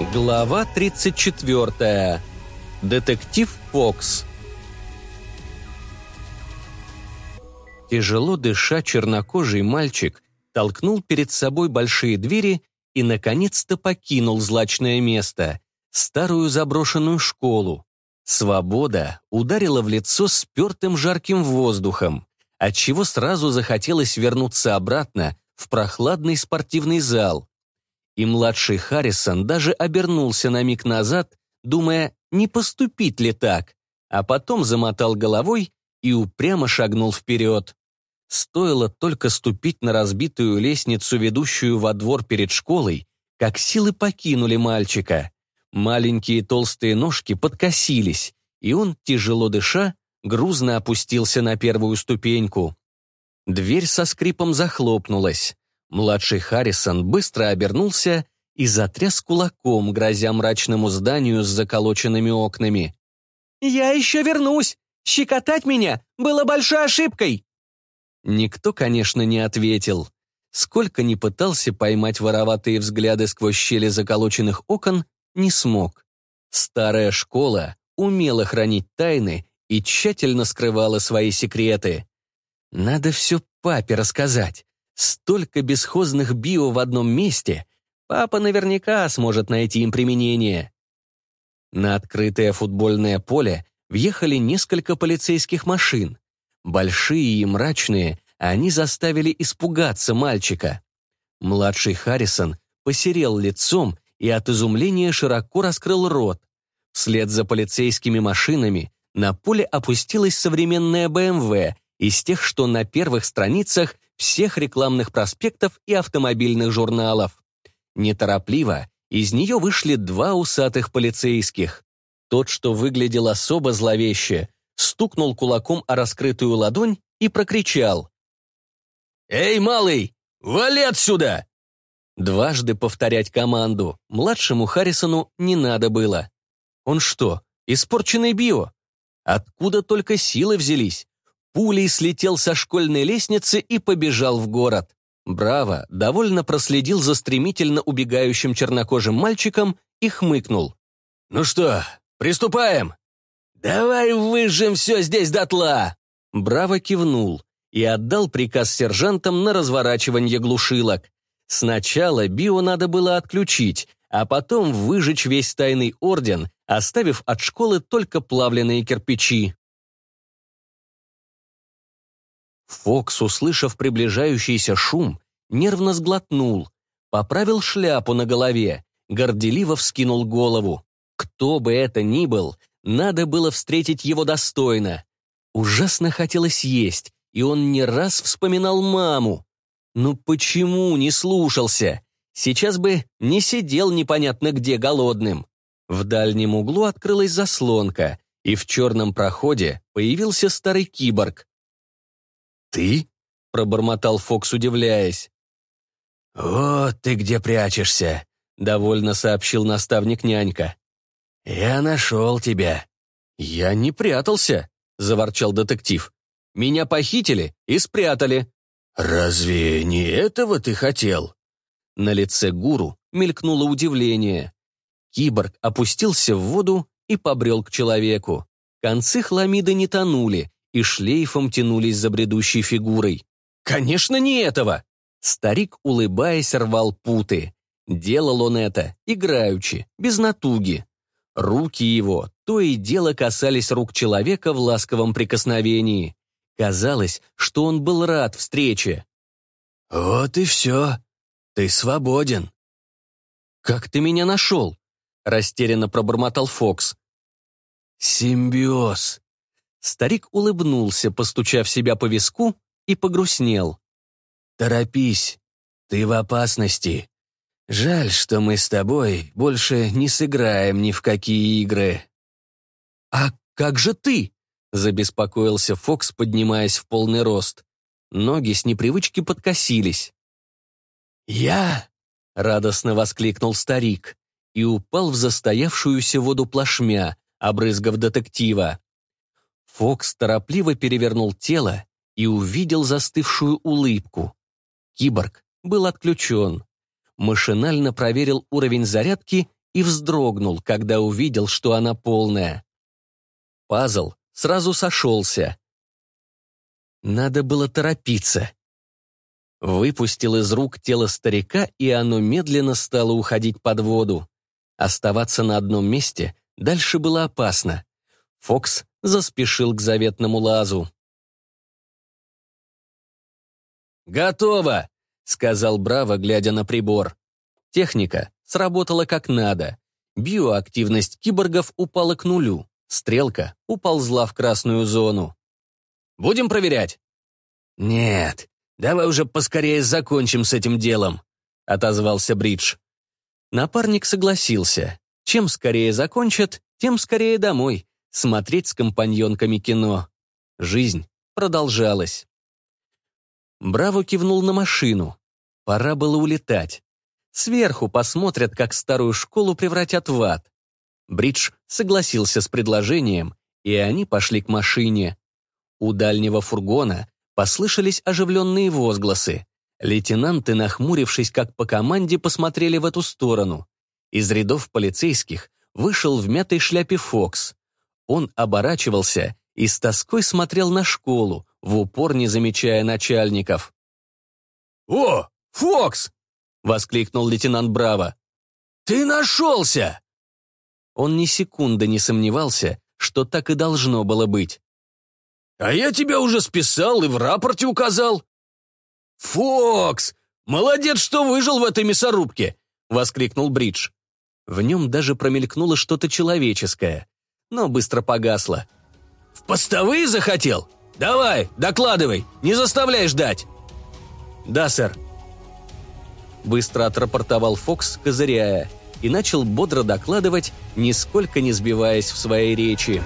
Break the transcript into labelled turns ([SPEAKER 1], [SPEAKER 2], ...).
[SPEAKER 1] Глава 34. Детектив Фокс. Тяжело дыша, чернокожий мальчик толкнул перед собой большие двери и, наконец-то, покинул злачное место — старую заброшенную школу. Свобода ударила в лицо спертым жарким воздухом, отчего сразу захотелось вернуться обратно в прохладный спортивный зал, и младший Харрисон даже обернулся на миг назад, думая, не поступить ли так, а потом замотал головой и упрямо шагнул вперед. Стоило только ступить на разбитую лестницу, ведущую во двор перед школой, как силы покинули мальчика. Маленькие толстые ножки подкосились, и он, тяжело дыша, грузно опустился на первую ступеньку. Дверь со скрипом захлопнулась. Младший Харрисон быстро обернулся и затряс кулаком, грозя мрачному зданию с заколоченными окнами. «Я еще вернусь! Щекотать меня было большой ошибкой!» Никто, конечно, не ответил. Сколько ни пытался поймать вороватые взгляды сквозь щели заколоченных окон, не смог. Старая школа умела хранить тайны и тщательно скрывала свои секреты. Надо все папе рассказать. Столько бесхозных био в одном месте. Папа наверняка сможет найти им применение. На открытое футбольное поле въехали несколько полицейских машин. Большие и мрачные, они заставили испугаться мальчика. Младший Харрисон посерел лицом и от изумления широко раскрыл рот. Вслед за полицейскими машинами на поле опустилась современная БМВ из тех, что на первых страницах всех рекламных проспектов и автомобильных журналов. Неторопливо из нее вышли два усатых полицейских. Тот, что выглядел особо зловеще, стукнул кулаком о раскрытую ладонь и прокричал. «Эй, малый, вали отсюда!» Дважды повторять команду младшему Харрисону не надо было. Он что, испорченный био? Откуда только силы взялись? Пулей слетел со школьной лестницы и побежал в город. Браво довольно проследил за стремительно убегающим чернокожим мальчиком и хмыкнул. «Ну что, приступаем?» «Давай выжжем все здесь дотла!» Браво кивнул и отдал приказ сержантам на разворачивание глушилок. Сначала био надо было отключить, а потом выжечь весь тайный орден, оставив от школы только плавленые кирпичи. Фокс, услышав приближающийся шум, нервно сглотнул, поправил шляпу на голове, горделиво вскинул голову. Кто бы это ни был, надо было встретить его достойно. Ужасно хотелось есть, и он не раз вспоминал маму. Ну почему не слушался? Сейчас бы не сидел непонятно где голодным. В дальнем углу открылась заслонка, и в черном проходе появился старый киборг. «Ты?» — пробормотал Фокс, удивляясь. «Вот ты где прячешься», — довольно сообщил наставник нянька. «Я нашел тебя». «Я не прятался», — заворчал детектив. «Меня похитили и спрятали». «Разве не этого ты хотел?» На лице гуру мелькнуло удивление. Киборг опустился в воду и побрел к человеку. Концы хламиды не тонули, и шлейфом тянулись за бредущей фигурой. «Конечно, не этого!» Старик, улыбаясь, рвал путы. Делал он это, играючи, без натуги. Руки его то и дело касались рук человека в ласковом прикосновении. Казалось, что он был рад встрече. «Вот и все. Ты свободен». «Как ты меня нашел?» — растерянно пробормотал Фокс. «Симбиоз», Старик улыбнулся, постучав себя по виску, и погрустнел. «Торопись, ты в опасности. Жаль, что мы с тобой больше не сыграем ни в какие игры». «А как же ты?» — забеспокоился Фокс, поднимаясь в полный рост. Ноги с непривычки подкосились. «Я?» — радостно воскликнул старик и упал в застоявшуюся воду плашмя, обрызгав детектива. Фокс торопливо перевернул тело и увидел застывшую улыбку. Киборг был отключен. Машинально проверил уровень зарядки и вздрогнул, когда увидел, что она полная. Пазл сразу сошелся. Надо было торопиться. Выпустил из рук тело старика, и оно медленно стало уходить под воду. Оставаться на одном месте дальше было опасно. Фокс заспешил к заветному лазу. «Готово!» — сказал Браво, глядя на прибор. Техника сработала как надо. Биоактивность киборгов упала к нулю. Стрелка уползла в красную зону. «Будем проверять?» «Нет, давай уже поскорее закончим с этим делом», — отозвался Бридж. Напарник согласился. Чем скорее закончат, тем скорее домой, смотреть с компаньонками кино. Жизнь продолжалась. Браво кивнул на машину. Пора было улетать. Сверху посмотрят, как старую школу превратят в ад. Бридж согласился с предложением, и они пошли к машине. У дальнего фургона послышались оживленные возгласы. Лейтенанты, нахмурившись как по команде, посмотрели в эту сторону. Из рядов полицейских вышел в мятой шляпе Фокс. Он оборачивался и с тоской смотрел на школу, в упор не замечая начальников. «О, Фокс!» — воскликнул лейтенант Браво. «Ты нашелся!» Он ни секунды не сомневался, что так и должно было быть. «А я тебя уже списал и в рапорте указал». «Фокс! Молодец, что выжил в этой мясорубке!» — воскликнул Бридж. В нем даже промелькнуло что-то человеческое, но быстро погасло. «В постовые захотел? Давай, докладывай, не заставляй ждать!» «Да, сэр», быстро отрапортовал Фокс, козыряя, и начал бодро докладывать, нисколько не сбиваясь в своей речи.